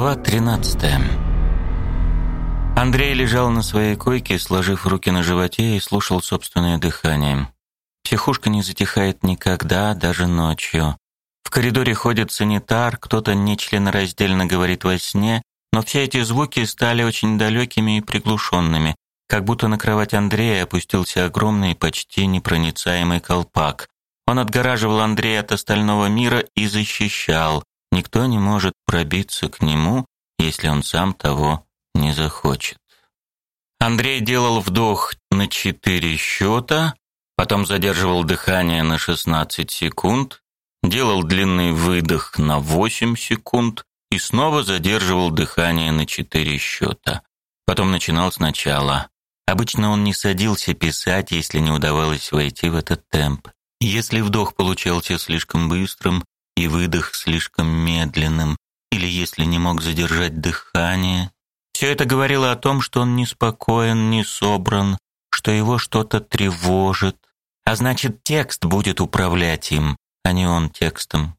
Глава 13. Андрей лежал на своей койке, сложив руки на животе и слушал собственное дыхание. Психушка не затихает никогда, даже ночью. В коридоре ходит санитар, кто-то нечленораздельно говорит во сне, но все эти звуки стали очень далекими и приглушенными, как будто на кровать Андрея опустился огромный, почти непроницаемый колпак. Он отгораживал Андрея от остального мира и защищал, Никто не может пробиться к нему, если он сам того не захочет. Андрей делал вдох на четыре счета, потом задерживал дыхание на 16 секунд, делал длинный выдох на 8 секунд и снова задерживал дыхание на четыре счета. Потом начинал сначала. Обычно он не садился писать, если не удавалось войти в этот темп. Если вдох получался слишком быстрым, и выдох слишком медленным, или если не мог задержать дыхание. Все это говорило о том, что он неспокоен, не собран, что его что-то тревожит, а значит, текст будет управлять им, а не он текстом.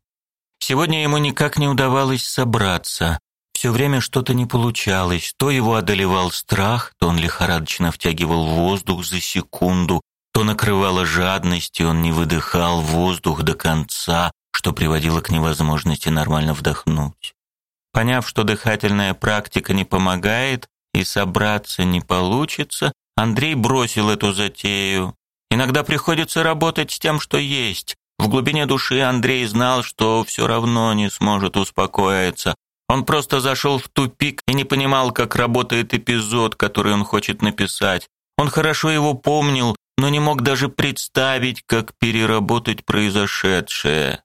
Сегодня ему никак не удавалось собраться. Все время что-то не получалось. То его одолевал страх, то он лихорадочно втягивал воздух за секунду, то накрывала жадность, и он не выдыхал воздух до конца, что приводило к невозможности нормально вдохнуть. Поняв, что дыхательная практика не помогает и собраться не получится, Андрей бросил эту затею. Иногда приходится работать с тем, что есть. В глубине души Андрей знал, что все равно не сможет успокоиться. Он просто зашел в тупик и не понимал, как работает эпизод, который он хочет написать. Он хорошо его помнил, но не мог даже представить, как переработать произошедшее.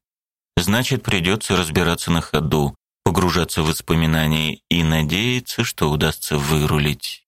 Значит, придется разбираться на ходу, погружаться в воспоминания и надеяться, что удастся вырулить.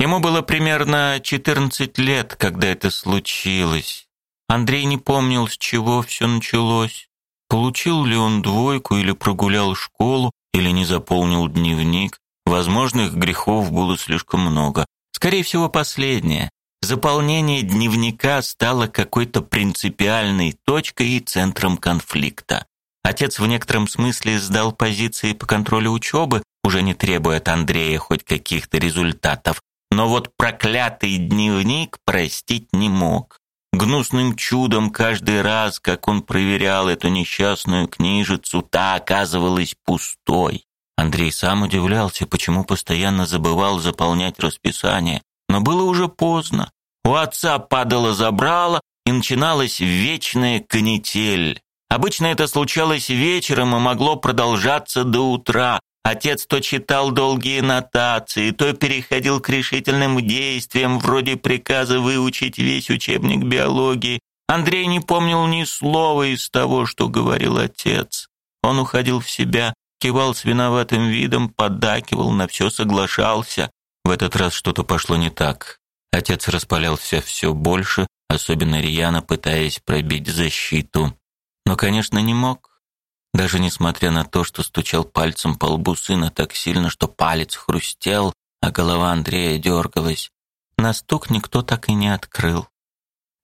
Ему было примерно 14 лет, когда это случилось. Андрей не помнил, с чего все началось. Получил ли он двойку или прогулял школу, или не заполнил дневник. Возможных грехов было слишком много. Скорее всего, последнее. Заполнение дневника стало какой-то принципиальной точкой и центром конфликта. Отец в некотором смысле сдал позиции по контролю учебы, уже не требуя от Андрея хоть каких-то результатов. Но вот проклятый дневник простить не мог. Гнусным чудом каждый раз, как он проверял эту несчастную книжицу, та оказывалась пустой. Андрей сам удивлялся, почему постоянно забывал заполнять расписание. Но было уже поздно. У отца падало забрало, и начиналась вечная канитель. Обычно это случалось вечером и могло продолжаться до утра. Отец то читал долгие нотации, то переходил к решительным действиям, вроде приказа выучить весь учебник биологии. Андрей не помнил ни слова из того, что говорил отец. Он уходил в себя, кивал с виноватым видом, поддакивал, на все соглашался. В этот раз что-то пошло не так. Отец распалялся все больше, особенно рьяно пытаясь пробить защиту. Но, конечно, не мог. Даже несмотря на то, что стучал пальцем по лбу сына так сильно, что палец хрустел, а голова Андрея дергалась, на стук никто так и не открыл.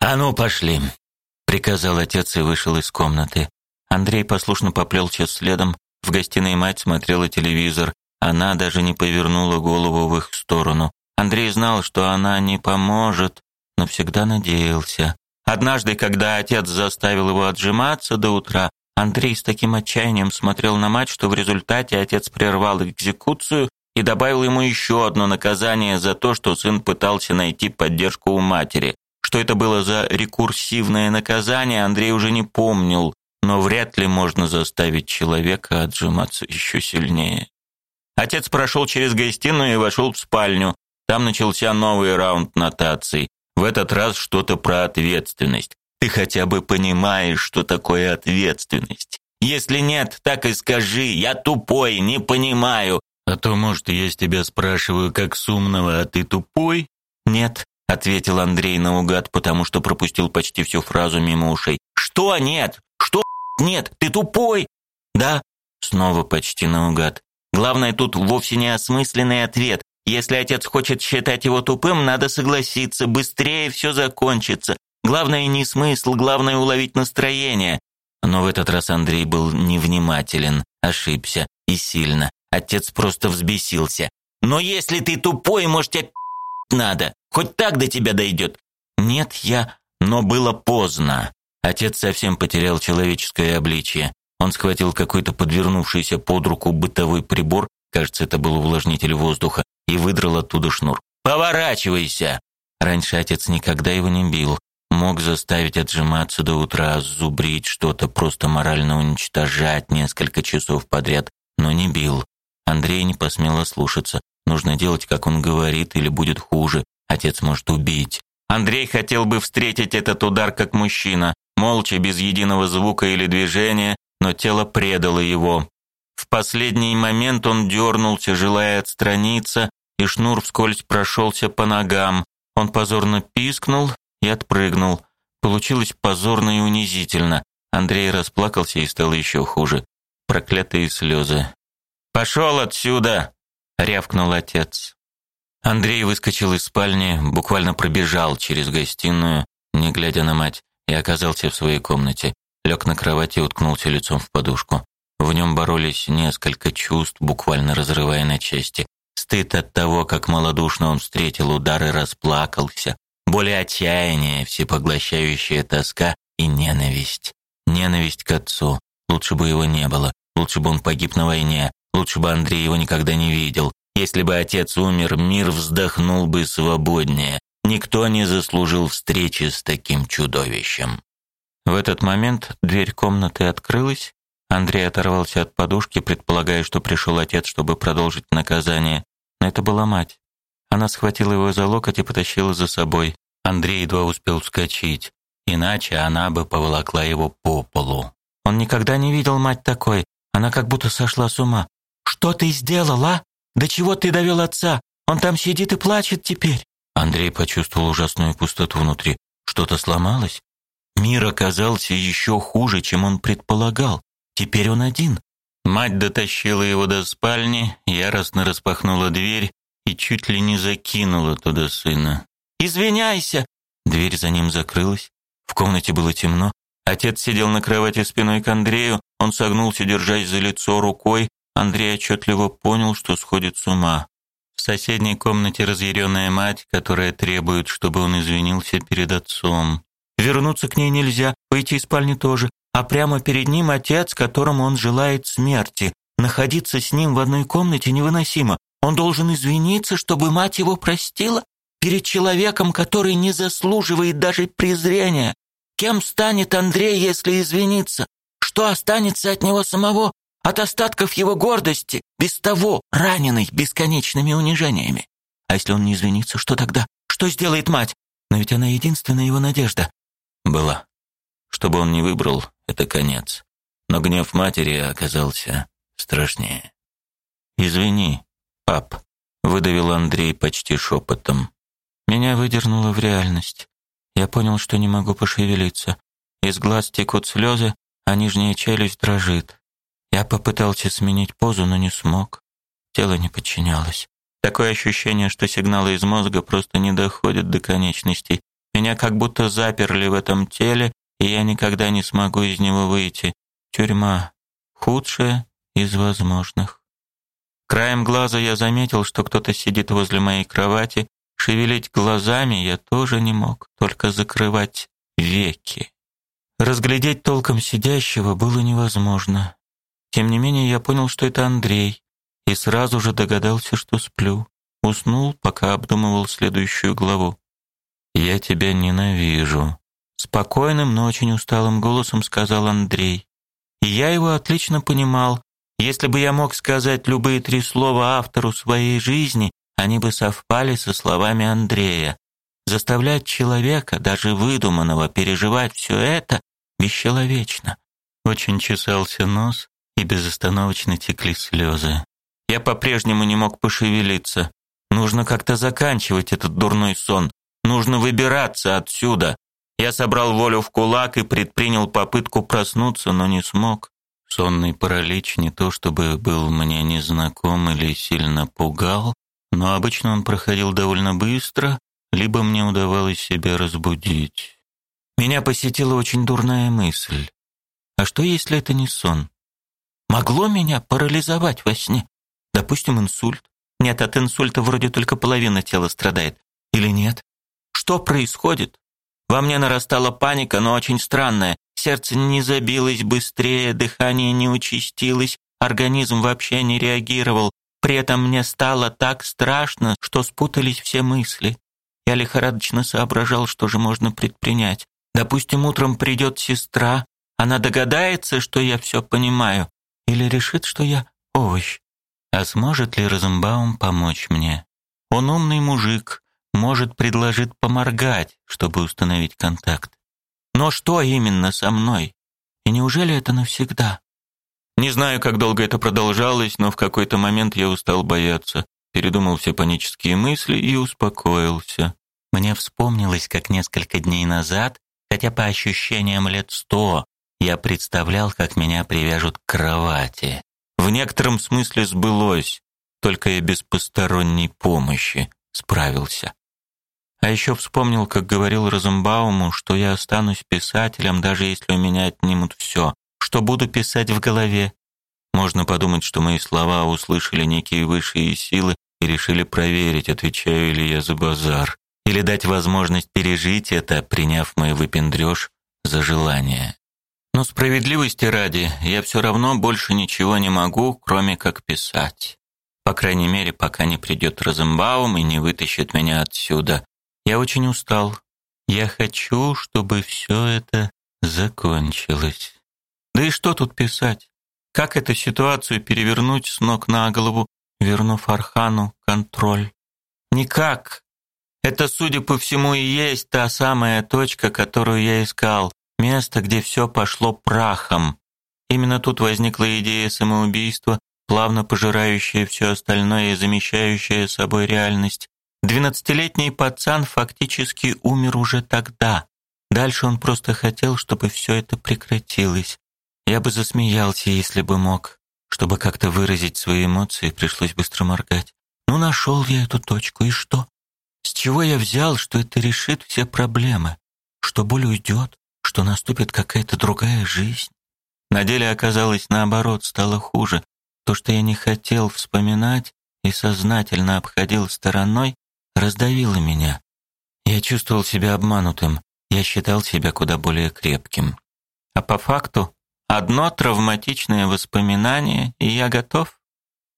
«А ну, пошли!» — приказал отец и вышел из комнаты. Андрей послушно поплелся следом. В гостиной мать смотрела телевизор, она даже не повернула голову в их сторону. Андрей знал, что она не поможет, но всегда надеялся. Однажды, когда отец заставил его отжиматься до утра, Андрей с таким отчаянием смотрел на мать, что в результате отец прервал экзекуцию и добавил ему еще одно наказание за то, что сын пытался найти поддержку у матери. Что это было за рекурсивное наказание, Андрей уже не помнил, но вряд ли можно заставить человека отжиматься еще сильнее. Отец прошел через гостиную и вошел в спальню. Там начался новый раунд нотаций. В этот раз что-то про ответственность. Ты хотя бы понимаешь, что такое ответственность? Если нет, так и скажи. Я тупой, не понимаю. А то, может, я с тебя спрашиваю как с умного, а ты тупой? Нет, ответил Андрей наугад, потому что пропустил почти всю фразу мимо ушей. Что нет? Что нет? Ты тупой? Да, снова почти наугад. Главное тут вовсе не осмысленный ответ. Если отец хочет считать его тупым, надо согласиться, быстрее все закончится. Главное не смысл, главное уловить настроение. Но в этот раз Андрей был невнимателен, ошибся и сильно. Отец просто взбесился. «Но если ты тупой, может, тебе надо. Хоть так до тебя дойдет». «Нет, я...» Но было поздно. Отец совсем потерял человеческое обличие. Он схватил какой-то подвернувшийся под руку бытовой прибор, кажется, это был увлажнитель воздуха, и выдрал оттуда шнур. «Поворачивайся!» Раньше отец никогда его не бил. Мог заставить отжиматься до утра, зубрить что-то, просто морально уничтожать несколько часов подряд, но не бил. Андрей не посмел ослушаться. Нужно делать, как он говорит, или будет хуже. Отец может убить. Андрей хотел бы встретить этот удар как мужчина, молча, без единого звука или движения, но тело предало его. В последний момент он дернулся, желая отстраниться, и шнур вскользь прошелся по ногам. Он позорно пискнул и отпрыгнул. Получилось позорно и унизительно. Андрей расплакался и стало еще хуже. Проклятые слезы. «Пошел отсюда!» — рявкнул отец. Андрей выскочил из спальни, буквально пробежал через гостиную, не глядя на мать, и оказался в своей комнате. Лег на кровати и уткнулся лицом в подушку. В нем боролись несколько чувств, буквально разрывая на части. Стыд от того, как малодушно он встретил удар и расплакался. Более отчаяние, всепоглощающая тоска и ненависть. Ненависть к отцу. Лучше бы его не было. Лучше бы он погиб на войне. Лучше бы Андрей его никогда не видел. Если бы отец умер, мир вздохнул бы свободнее. Никто не заслужил встречи с таким чудовищем. В этот момент дверь комнаты открылась. Андрей оторвался от подушки, предполагая, что пришел отец, чтобы продолжить наказание. Это была мать. Она схватила его за локоть и потащила за собой. Андрей едва успел вскочить. Иначе она бы поволокла его по полу. Он никогда не видел мать такой. Она как будто сошла с ума. «Что ты сделала? До чего ты довел отца? Он там сидит и плачет теперь». Андрей почувствовал ужасную пустоту внутри. Что-то сломалось? Мир оказался еще хуже, чем он предполагал. Теперь он один. Мать дотащила его до спальни, яростно распахнула дверь и чуть ли не закинула туда сына. «Извиняйся!» Дверь за ним закрылась. В комнате было темно. Отец сидел на кровати спиной к Андрею. Он согнулся, держась за лицо рукой. Андрей отчетливо понял, что сходит с ума. В соседней комнате разъяренная мать, которая требует, чтобы он извинился перед отцом. Вернуться к ней нельзя, выйти из спальни тоже, а прямо перед ним отец, которому он желает смерти. Находиться с ним в одной комнате невыносимо. Он должен извиниться, чтобы мать его простила перед человеком, который не заслуживает даже презрения. Кем станет Андрей, если извиниться? Что останется от него самого, от остатков его гордости, без того раненой бесконечными унижениями? А если он не извинится, что тогда? Что сделает мать? Но ведь она единственная его надежда. Была. Чтобы он не выбрал, это конец. Но гнев матери оказался страшнее. «Извини, пап», — выдавил Андрей почти шепотом. Меня выдернуло в реальность. Я понял, что не могу пошевелиться. Из глаз текут слезы, а нижняя челюсть дрожит. Я попытался сменить позу, но не смог. Тело не подчинялось. Такое ощущение, что сигналы из мозга просто не доходят до конечностей. Меня как будто заперли в этом теле, и я никогда не смогу из него выйти. Тюрьма худшая из возможных. Краем глаза я заметил, что кто-то сидит возле моей кровати. Шевелить глазами я тоже не мог, только закрывать веки. Разглядеть толком сидящего было невозможно. Тем не менее, я понял, что это Андрей, и сразу же догадался, что сплю. Уснул, пока обдумывал следующую главу. «Я тебя ненавижу», Спокойным, но очень усталым голосом сказал Андрей. И я его отлично понимал. Если бы я мог сказать любые три слова автору своей жизни, они бы совпали со словами Андрея. Заставлять человека, даже выдуманного, переживать все это бесчеловечно. Очень чесался нос, и безостановочно текли слезы. Я по-прежнему не мог пошевелиться. Нужно как-то заканчивать этот дурной сон. Нужно выбираться отсюда. Я собрал волю в кулак и предпринял попытку проснуться, но не смог. Сонный паралич не то чтобы был мне незнаком или сильно пугал, но обычно он проходил довольно быстро, либо мне удавалось себя разбудить. Меня посетила очень дурная мысль. А что, если это не сон? Могло меня парализовать во сне? Допустим, инсульт. Нет, от инсульта вроде только половина тела страдает. Или нет? Что происходит? Во мне нарастала паника, но очень странная. Сердце не забилось быстрее, дыхание не участилось, организм вообще не реагировал. При этом мне стало так страшно, что спутались все мысли. Я лихорадочно соображал, что же можно предпринять. Допустим, утром придет сестра, она догадается, что я все понимаю, или решит, что я овощ. А сможет ли Розенбаум помочь мне? Он умный мужик, может, предложит поморгать, чтобы установить контакт. Но что именно со мной? И неужели это навсегда? Не знаю, как долго это продолжалось, но в какой-то момент я устал бояться, передумал все панические мысли и успокоился. Мне вспомнилось, как несколько дней назад, хотя по ощущениям лет сто, я представлял, как меня привяжут к кровати. В некотором смысле сбылось, только я без посторонней помощи справился. А еще вспомнил, как говорил Розенбауму, что я останусь писателем, даже если у меня отнимут все, что буду писать в голове. Можно подумать, что мои слова услышали некие высшие силы и решили проверить, отвечаю ли я за базар, или дать возможность пережить это, приняв мой выпендрёж за желание. Но справедливости ради, я все равно больше ничего не могу, кроме как писать. По крайней мере, пока не придет Розенбаум и не вытащит меня отсюда. Я очень устал. Я хочу, чтобы все это закончилось. Да и что тут писать? Как эту ситуацию перевернуть с ног на голову, вернув Архану контроль? Никак. Это, судя по всему, и есть та самая точка, которую я искал. Место, где все пошло прахом. Именно тут возникла идея самоубийства, плавно пожирающая все остальное и замещающая собой реальность. Двенадцатилетний пацан фактически умер уже тогда. Дальше он просто хотел, чтобы все это прекратилось. Я бы засмеялся, если бы мог. Чтобы как-то выразить свои эмоции, пришлось быстро моргать. Ну, нашел я эту точку, и что? С чего я взял, что это решит все проблемы? Что боль уйдет? Что наступит какая-то другая жизнь? На деле оказалось наоборот, стало хуже. То, что я не хотел вспоминать и сознательно обходил стороной, раздавило меня. Я чувствовал себя обманутым. Я считал себя куда более крепким. А по факту одно травматичное воспоминание, и я готов.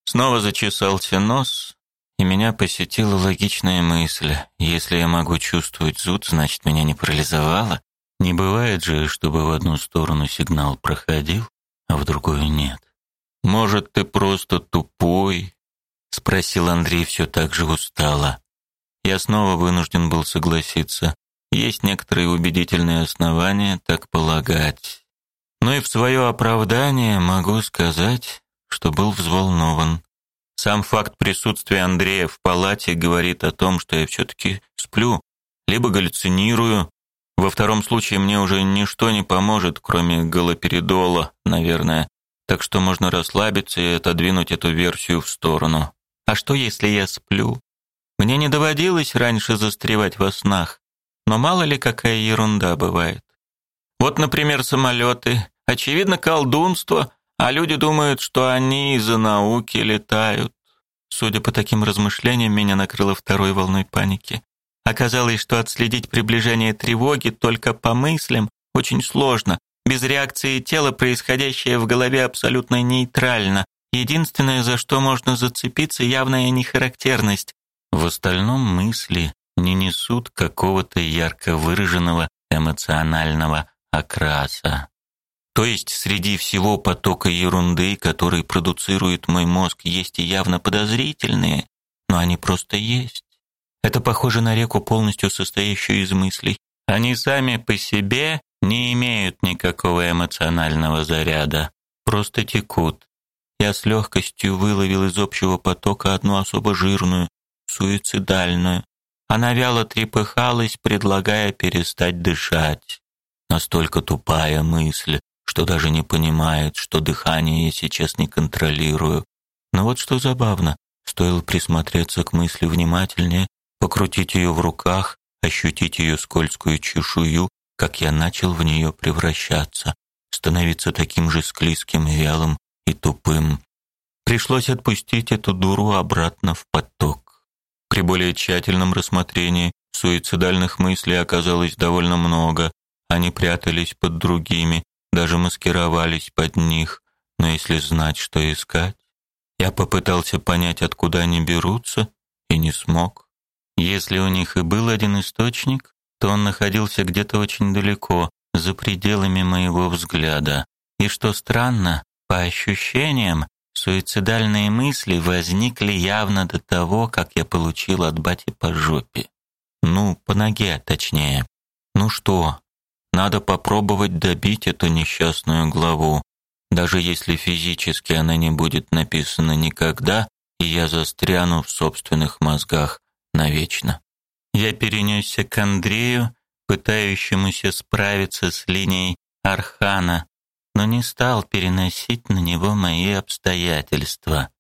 Снова зачесался нос, и меня посетила логичная мысль: если я могу чувствовать зуд, значит, меня не парализовало. Не бывает же, чтобы в одну сторону сигнал проходил, а в другую нет. Может, ты просто тупой? спросил Андрей все так же устало. Я снова вынужден был согласиться. Есть некоторые убедительные основания так полагать. Но и в свое оправдание могу сказать, что был взволнован. Сам факт присутствия Андрея в палате говорит о том, что я все таки сплю, либо галлюцинирую. Во втором случае мне уже ничто не поможет, кроме галоперидола, наверное. Так что можно расслабиться и отодвинуть эту версию в сторону. А что если я сплю? Мне не доводилось раньше застревать во снах, но мало ли какая ерунда бывает. Вот, например, самолеты. Очевидно, колдунство, а люди думают, что они из-за науки летают. Судя по таким размышлениям, меня накрыло второй волной паники. Оказалось, что отследить приближение тревоги только по мыслям очень сложно. Без реакции тела происходящее в голове абсолютно нейтрально. Единственное, за что можно зацепиться, явная нехарактерность. В остальном мысли не несут какого-то ярко выраженного эмоционального окраса. То есть среди всего потока ерунды, который продуцирует мой мозг, есть и явно подозрительные, но они просто есть. Это похоже на реку, полностью состоящую из мыслей. Они сами по себе не имеют никакого эмоционального заряда, просто текут. Я с легкостью выловил из общего потока одну особо жирную, суицидальную. Она вяло трепыхалась, предлагая перестать дышать. Настолько тупая мысль, что даже не понимает, что дыхание я сейчас не контролирую. Но вот что забавно, стоило присмотреться к мысли внимательнее, покрутить ее в руках, ощутить ее скользкую чешую, как я начал в нее превращаться, становиться таким же склизким, вялым и тупым. Пришлось отпустить эту дуру обратно в поток. При более тщательном рассмотрении суицидальных мыслей оказалось довольно много. Они прятались под другими, даже маскировались под них. Но если знать, что искать, я попытался понять, откуда они берутся, и не смог. Если у них и был один источник, то он находился где-то очень далеко, за пределами моего взгляда. И что странно, по ощущениям, суицидальные мысли возникли явно до того, как я получил от бати по жопе. Ну, по ноге, точнее. Ну что, надо попробовать добить эту несчастную главу. Даже если физически она не будет написана никогда, и я застряну в собственных мозгах навечно. Я перенесся к Андрею, пытающемуся справиться с линией Архана, но не стал переносить на него мои обстоятельства.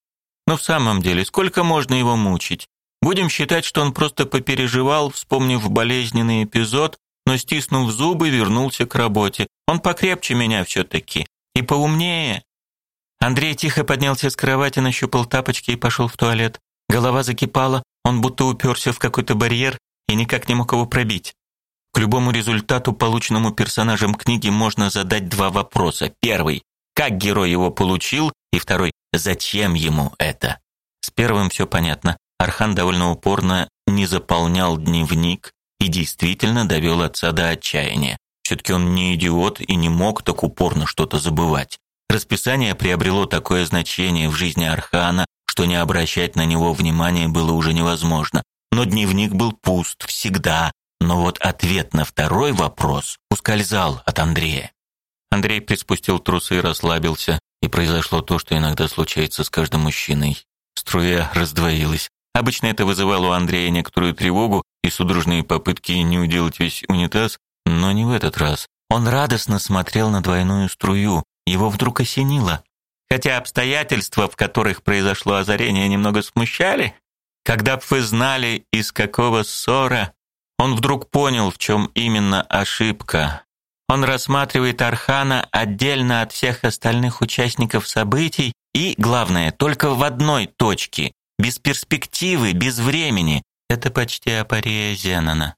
Но в самом деле, сколько можно его мучить? Будем считать, что он просто попереживал, вспомнив болезненный эпизод, но стиснув зубы, вернулся к работе. Он покрепче меня все таки и поумнее. Андрей тихо поднялся с кровати, нащупал тапочки и пошел в туалет. Голова закипала, он будто уперся в какой-то барьер и никак не мог его пробить. К любому результату, полученному персонажем книги, можно задать два вопроса. Первый как герой его получил, и второй зачем ему это. С первым все понятно. Архан довольно упорно не заполнял дневник и действительно довел отца до отчаяния. все таки он не идиот и не мог так упорно что-то забывать. Расписание приобрело такое значение в жизни Архана, что не обращать на него внимания было уже невозможно. Но дневник был пуст всегда, но вот ответ на второй вопрос ускользал от Андрея. Андрей приспустил трусы и расслабился, и произошло то, что иногда случается с каждым мужчиной. Струя раздвоилась. Обычно это вызывало у Андрея некоторую тревогу и судорожные попытки не уделать весь унитаз, но не в этот раз. Он радостно смотрел на двойную струю, его вдруг осенило. Хотя обстоятельства, в которых произошло озарение, немного смущали, когда б вы знали, из какого ссора он вдруг понял, в чем именно ошибка. Он рассматривает Архана отдельно от всех остальных участников событий и, главное, только в одной точке, без перспективы, без времени. Это почти апория Зенона.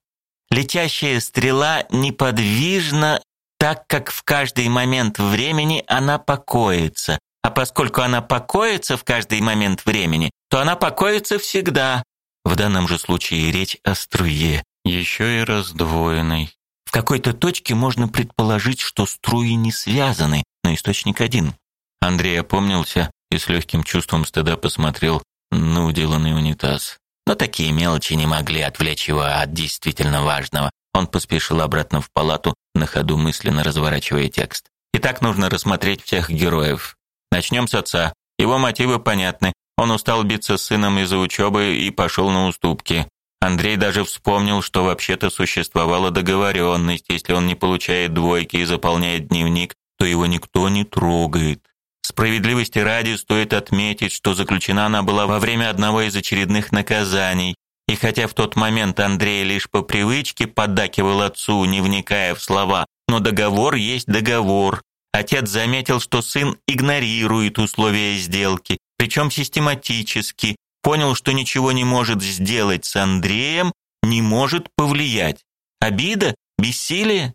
Летящая стрела неподвижна, так как в каждый момент времени она покоится. А поскольку она покоится в каждый момент времени, то она покоится всегда. В данном же случае речь о струе, еще и раздвоенной. В какой-то точке можно предположить, что струи не связаны, но источник один. Андрей опомнился и с легким чувством стыда посмотрел на уделанный унитаз. Но такие мелочи не могли отвлечь его от действительно важного. Он поспешил обратно в палату, на ходу мысленно разворачивая текст. И так нужно рассмотреть всех героев. Начнем с отца. Его мотивы понятны. Он устал биться с сыном из-за учебы и пошел на уступки. Андрей даже вспомнил, что вообще-то существовала договоренность, если он не получает двойки и заполняет дневник, то его никто не трогает. Справедливости ради стоит отметить, что заключена она была во время одного из очередных наказаний. И хотя в тот момент Андрей лишь по привычке поддакивал отцу, не вникая в слова, но договор есть договор. Отец заметил, что сын игнорирует условия сделки, причем систематически, понял, что ничего не может сделать с Андреем, не может повлиять. Обида? Бессилие?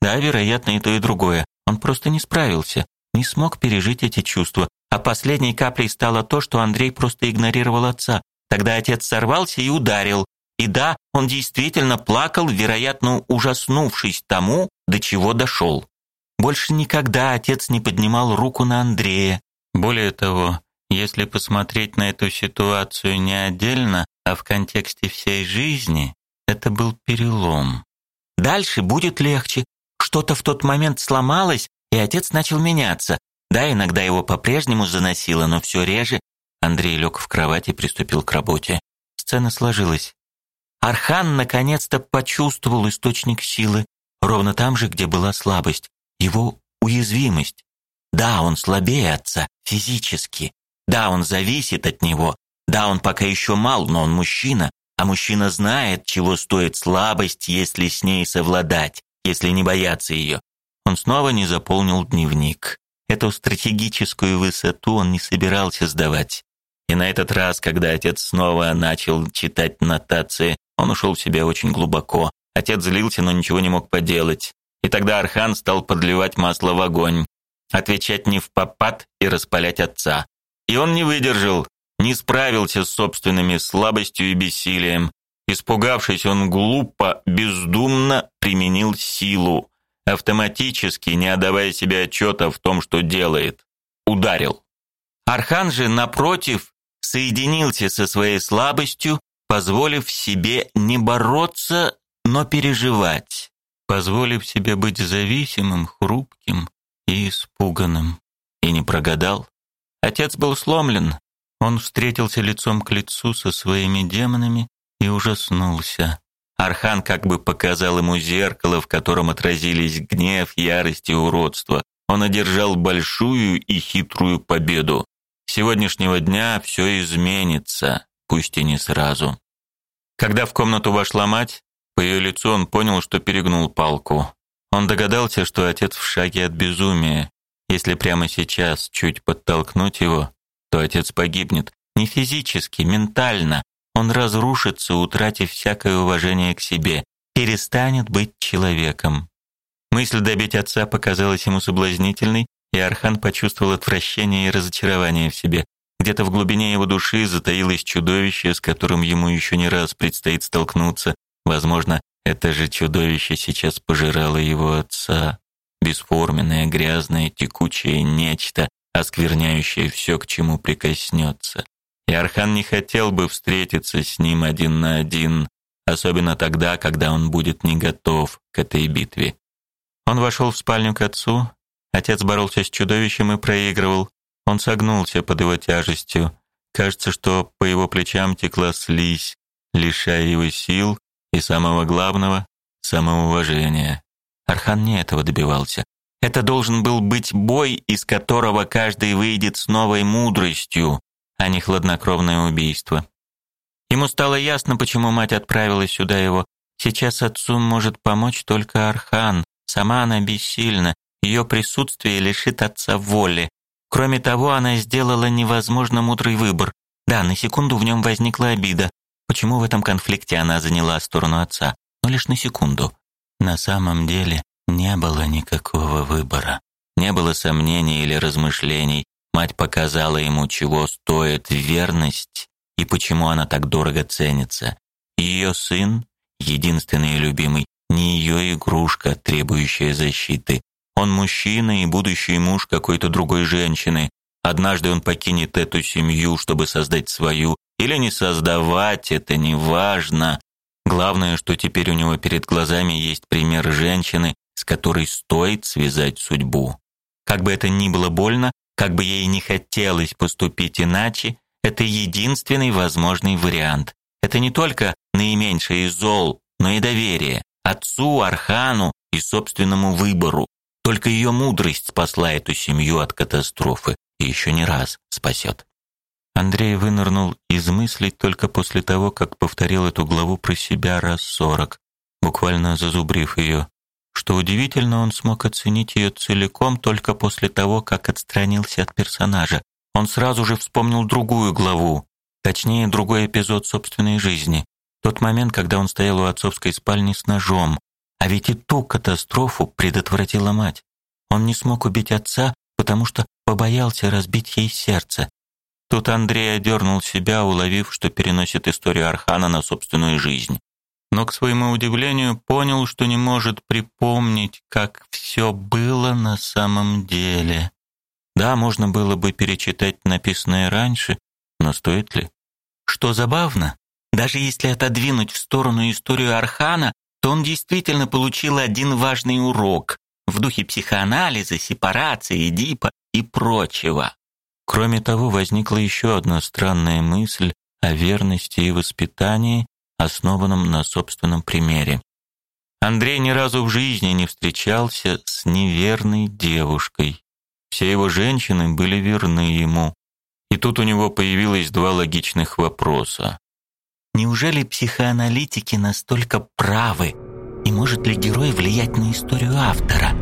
Да, вероятно, и то, и другое. Он просто не справился, не смог пережить эти чувства. А последней каплей стало то, что Андрей просто игнорировал отца. Тогда отец сорвался и ударил. И да, он действительно плакал, вероятно, ужаснувшись тому, до чего дошел. Больше никогда отец не поднимал руку на Андрея. Более того, если посмотреть на эту ситуацию не отдельно, а в контексте всей жизни, это был перелом. Дальше будет легче. Что-то в тот момент сломалось, и отец начал меняться. Да, иногда его по-прежнему заносило, но все реже. Андрей лег в кровать и приступил к работе. Сцена сложилась. Архан наконец-то почувствовал источник силы, ровно там же, где была слабость, его уязвимость. Да, он слабее отца физически, да, он зависит от него. Да, он пока еще мал, но он мужчина. А мужчина знает, чего стоит слабость, если с ней совладать, если не бояться ее. Он снова не заполнил дневник. эту стратегическую высоту он не собирался сдавать. И на этот раз, когда отец снова начал читать нотации, он ушел в себя очень глубоко. Отец злился, но ничего не мог поделать. И тогда Архан стал подливать масло в огонь, отвечать не в попад и распалять отца. И он не выдержал, не справился с собственными слабостью и бессилием. Испугавшись, он глупо, бездумно применил силу, автоматически, не отдавая себе отчета в том, что делает. Ударил. Архан же, напротив, соединился со своей слабостью, позволив себе не бороться, но переживать, позволив себе быть зависимым, хрупким и испуганным. И не прогадал. Отец был сломлен. Он встретился лицом к лицу со своими демонами и ужаснулся. Архан как бы показал ему зеркало, в котором отразились гнев, ярость и уродство. Он одержал большую и хитрую победу. С сегодняшнего дня все изменится, пусть и не сразу. Когда в комнату вошла мать, по ее лицу он понял, что перегнул палку. Он догадался, что отец в шаге от безумия. Если прямо сейчас чуть подтолкнуть его, то отец погибнет. Не физически, ментально. Он разрушится, утратив всякое уважение к себе, перестанет быть человеком. Мысль добить отца показалась ему соблазнительной, и Архан почувствовал отвращение и разочарование в себе. Где-то в глубине его души затаилось чудовище, с которым ему еще не раз предстоит столкнуться. Возможно, это же чудовище сейчас пожирало его отца. Бесформенное, грязное, текучее нечто, оскверняющее все, к чему прикоснется. И Архан не хотел бы встретиться с ним один на один, особенно тогда, когда он будет не готов к этой битве. Он вошел в спальню к отцу. Отец боролся с чудовищем и проигрывал. Он согнулся под его тяжестью. Кажется, что по его плечам текла слизь, лишая его сил и самого главного самоуважения. Архан не этого добивался. Это должен был быть бой, из которого каждый выйдет с новой мудростью, а не хладнокровное убийство. Ему стало ясно, почему мать отправила сюда его. Сейчас отцу может помочь только Архан. Сама она бессильна, ее присутствие лишит отца воли. Кроме того, она сделала невозможно мудрый выбор. Да, на секунду в нем возникла обида. Почему в этом конфликте она заняла сторону отца? Но лишь на секунду. На самом деле не было никакого выбора. Не было сомнений или размышлений. Мать показала ему, чего стоит верность и почему она так дорого ценится. Ее сын, единственный и любимый, не ее игрушка, требующая защиты. Он мужчина и будущий муж какой-то другой женщины. Однажды он покинет эту семью, чтобы создать свою, или не создавать, это не важно. Главное, что теперь у него перед глазами есть пример женщины, с которой стоит связать судьбу. Как бы это ни было больно, как бы ей не хотелось поступить иначе, это единственный возможный вариант. Это не только наименьшее из зол, но и доверие отцу, Архану и собственному выбору. Только ее мудрость спасла эту семью от катастрофы и еще не раз спасет. Андрей вынырнул из мыслей только после того, как повторил эту главу про себя раз сорок, буквально зазубрив ее. Что удивительно, он смог оценить ее целиком только после того, как отстранился от персонажа. Он сразу же вспомнил другую главу, точнее, другой эпизод собственной жизни. Тот момент, когда он стоял у отцовской спальни с ножом. А ведь и ту катастрофу предотвратила мать. Он не смог убить отца, потому что побоялся разбить ей сердце. Тут Андрей одернул себя, уловив, что переносит историю Архана на собственную жизнь но, к своему удивлению, понял, что не может припомнить, как все было на самом деле. Да, можно было бы перечитать написанное раньше, но стоит ли? Что забавно, даже если отодвинуть в сторону историю Архана, то он действительно получил один важный урок в духе психоанализа, сепарации, Эдипа и прочего. Кроме того, возникла еще одна странная мысль о верности и воспитании, основанном на собственном примере. Андрей ни разу в жизни не встречался с неверной девушкой. Все его женщины были верны ему. И тут у него появилось два логичных вопроса. Неужели психоаналитики настолько правы? И может ли герой влиять на историю автора?